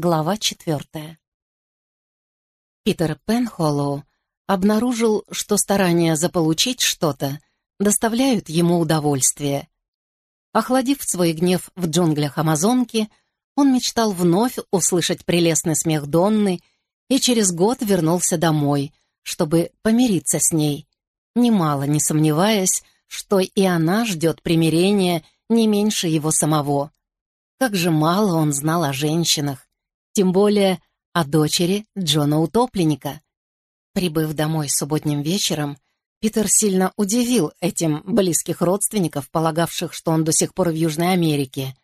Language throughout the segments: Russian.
Глава четвертая. Питер Пенхоллоу обнаружил, что старания заполучить что-то доставляют ему удовольствие. Охладив свой гнев в джунглях Амазонки, он мечтал вновь услышать прелестный смех Донны и через год вернулся домой, чтобы помириться с ней, немало не сомневаясь, что и она ждет примирения не меньше его самого. Как же мало он знал о женщинах, тем более о дочери Джона Утопленника. Прибыв домой субботним вечером, Питер сильно удивил этим близких родственников, полагавших, что он до сих пор в Южной Америке,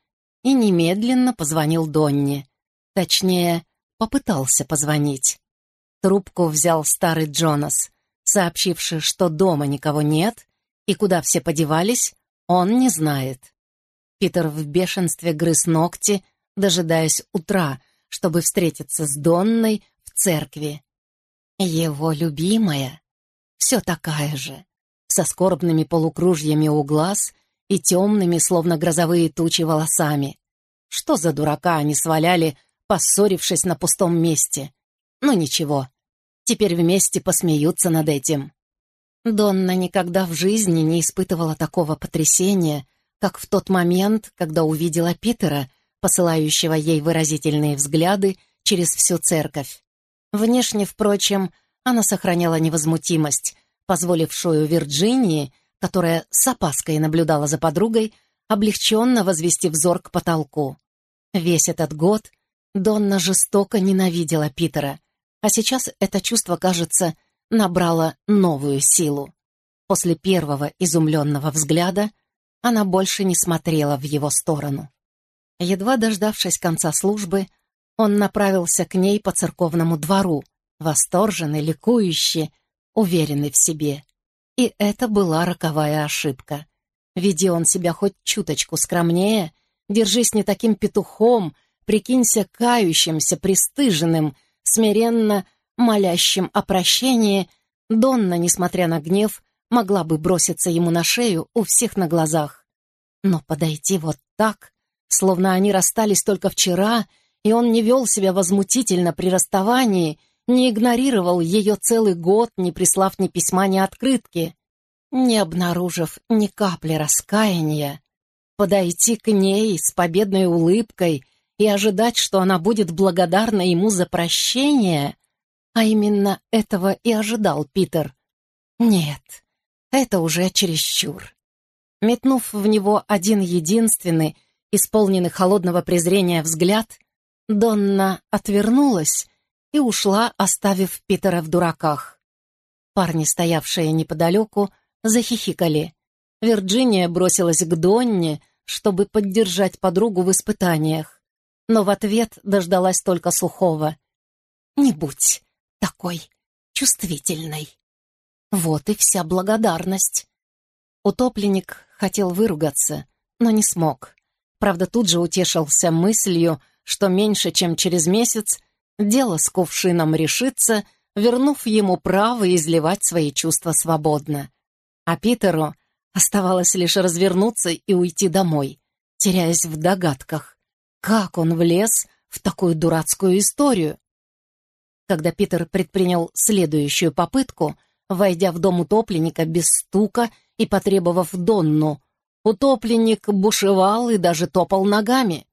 и немедленно позвонил Донне. Точнее, попытался позвонить. Трубку взял старый Джонас, сообщивший, что дома никого нет, и куда все подевались, он не знает. Питер в бешенстве грыз ногти, дожидаясь утра, чтобы встретиться с Донной в церкви. Его любимая, все такая же, со скорбными полукружьями у глаз и темными, словно грозовые тучи, волосами. Что за дурака они сваляли, поссорившись на пустом месте? Ну ничего, теперь вместе посмеются над этим. Донна никогда в жизни не испытывала такого потрясения, как в тот момент, когда увидела Питера — посылающего ей выразительные взгляды через всю церковь. Внешне, впрочем, она сохраняла невозмутимость, позволившую Вирджинии, которая с опаской наблюдала за подругой, облегченно возвести взор к потолку. Весь этот год Донна жестоко ненавидела Питера, а сейчас это чувство, кажется, набрало новую силу. После первого изумленного взгляда она больше не смотрела в его сторону. Едва дождавшись конца службы, он направился к ней по церковному двору, восторженный, ликующий, уверенный в себе. И это была роковая ошибка. Веди он себя хоть чуточку скромнее, держись не таким петухом, прикинься кающимся, пристыженным, смиренно молящим о прощении, Донна, несмотря на гнев, могла бы броситься ему на шею у всех на глазах. Но подойти вот так, словно они расстались только вчера, и он не вел себя возмутительно при расставании, не игнорировал ее целый год, не прислав ни письма, ни открытки, не обнаружив ни капли раскаяния, подойти к ней с победной улыбкой и ожидать, что она будет благодарна ему за прощение, а именно этого и ожидал Питер. Нет, это уже чересчур. Метнув в него один единственный, исполненный холодного презрения взгляд, Донна отвернулась и ушла, оставив Питера в дураках. Парни, стоявшие неподалеку, захихикали. Вирджиния бросилась к Донне, чтобы поддержать подругу в испытаниях, но в ответ дождалась только сухого. «Не будь такой чувствительной». Вот и вся благодарность. Утопленник хотел выругаться, но не смог. Правда, тут же утешился мыслью, что меньше чем через месяц дело с кувшином решится, вернув ему право изливать свои чувства свободно. А Питеру оставалось лишь развернуться и уйти домой, теряясь в догадках, как он влез в такую дурацкую историю. Когда Питер предпринял следующую попытку, войдя в дом утопленника без стука и потребовав Донну, Утопленник бушевал и даже топал ногами.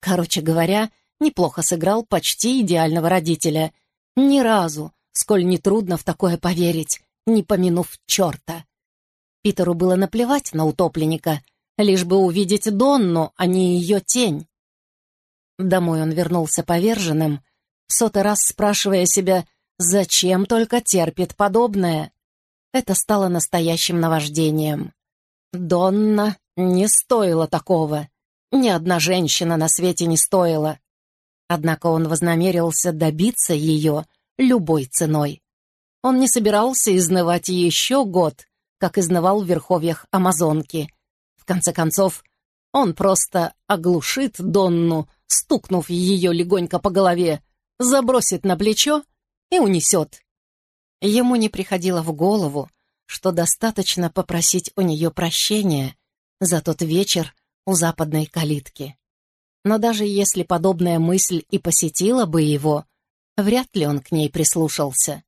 Короче говоря, неплохо сыграл почти идеального родителя. Ни разу, сколь нетрудно в такое поверить, не помянув черта. Питеру было наплевать на утопленника, лишь бы увидеть Донну, а не ее тень. Домой он вернулся поверженным, сотый раз спрашивая себя, зачем только терпит подобное. Это стало настоящим наваждением. Донна не стоила такого. Ни одна женщина на свете не стоила. Однако он вознамерился добиться ее любой ценой. Он не собирался изнывать еще год, как изнывал в верховьях Амазонки. В конце концов, он просто оглушит Донну, стукнув ее легонько по голове, забросит на плечо и унесет. Ему не приходило в голову, что достаточно попросить у нее прощения за тот вечер у западной калитки. Но даже если подобная мысль и посетила бы его, вряд ли он к ней прислушался.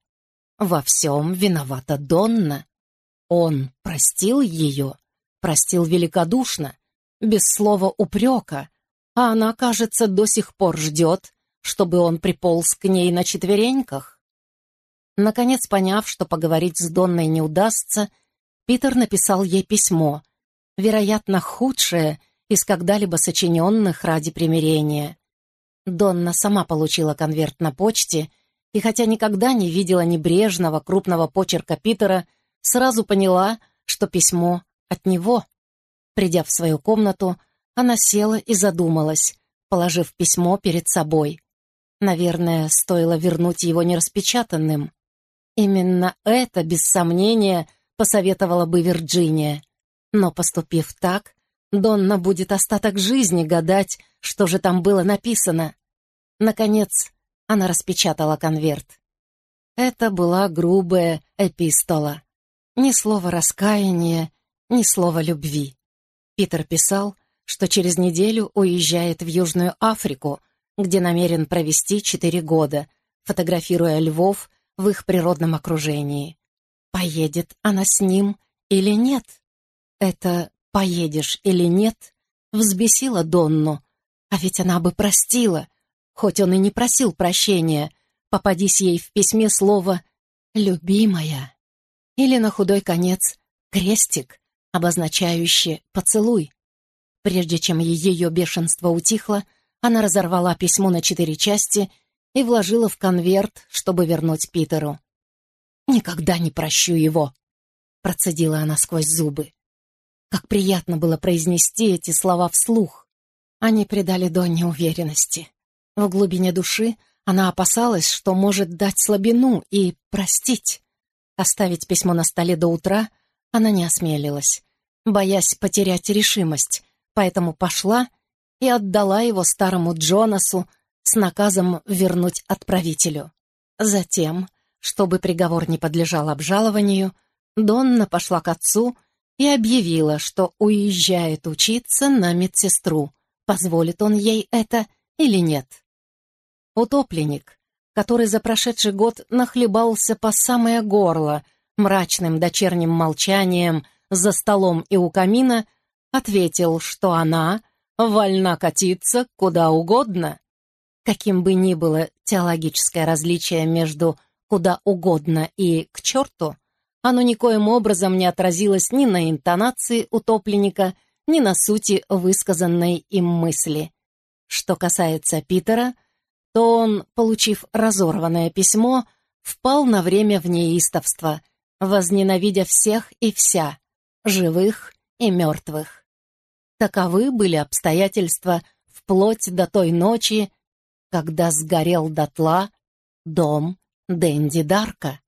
Во всем виновата Донна. Он простил ее, простил великодушно, без слова упрека, а она, кажется, до сих пор ждет, чтобы он приполз к ней на четвереньках. Наконец, поняв, что поговорить с Донной не удастся, Питер написал ей письмо, вероятно, худшее из когда-либо сочиненных ради примирения. Донна сама получила конверт на почте, и хотя никогда не видела небрежного крупного почерка Питера, сразу поняла, что письмо от него. Придя в свою комнату, она села и задумалась, положив письмо перед собой. Наверное, стоило вернуть его нераспечатанным. Именно это, без сомнения, посоветовала бы Вирджиния. Но, поступив так, Донна будет остаток жизни гадать, что же там было написано. Наконец, она распечатала конверт. Это была грубая эпистола. Ни слова раскаяния, ни слова любви. Питер писал, что через неделю уезжает в Южную Африку, где намерен провести четыре года, фотографируя львов в их природном окружении. Поедет она с ним или нет? Это «поедешь или нет» взбесило Донну, а ведь она бы простила, хоть он и не просил прощения, попадись ей в письме слово «любимая» или на худой конец крестик, обозначающий «поцелуй». Прежде чем ее бешенство утихло, она разорвала письмо на четыре части и вложила в конверт, чтобы вернуть Питеру. «Никогда не прощу его», — процедила она сквозь зубы. Как приятно было произнести эти слова вслух. Они придали Донне уверенности. В глубине души она опасалась, что может дать слабину и простить. Оставить письмо на столе до утра она не осмелилась, боясь потерять решимость, поэтому пошла и отдала его старому Джонасу с наказом вернуть отправителю. Затем чтобы приговор не подлежал обжалованию, Донна пошла к отцу и объявила, что уезжает учиться на медсестру, позволит он ей это или нет. Утопленник, который за прошедший год нахлебался по самое горло мрачным дочерним молчанием за столом и у камина, ответил, что она вольна катиться куда угодно. Каким бы ни было теологическое различие между куда угодно и к черту, оно никоим образом не отразилось ни на интонации утопленника, ни на сути высказанной им мысли. Что касается Питера, то он, получив разорванное письмо, впал на время в неистовство, возненавидя всех и вся, живых и мертвых. Таковы были обстоятельства вплоть до той ночи, когда сгорел дотла дом Дэнди Дарка.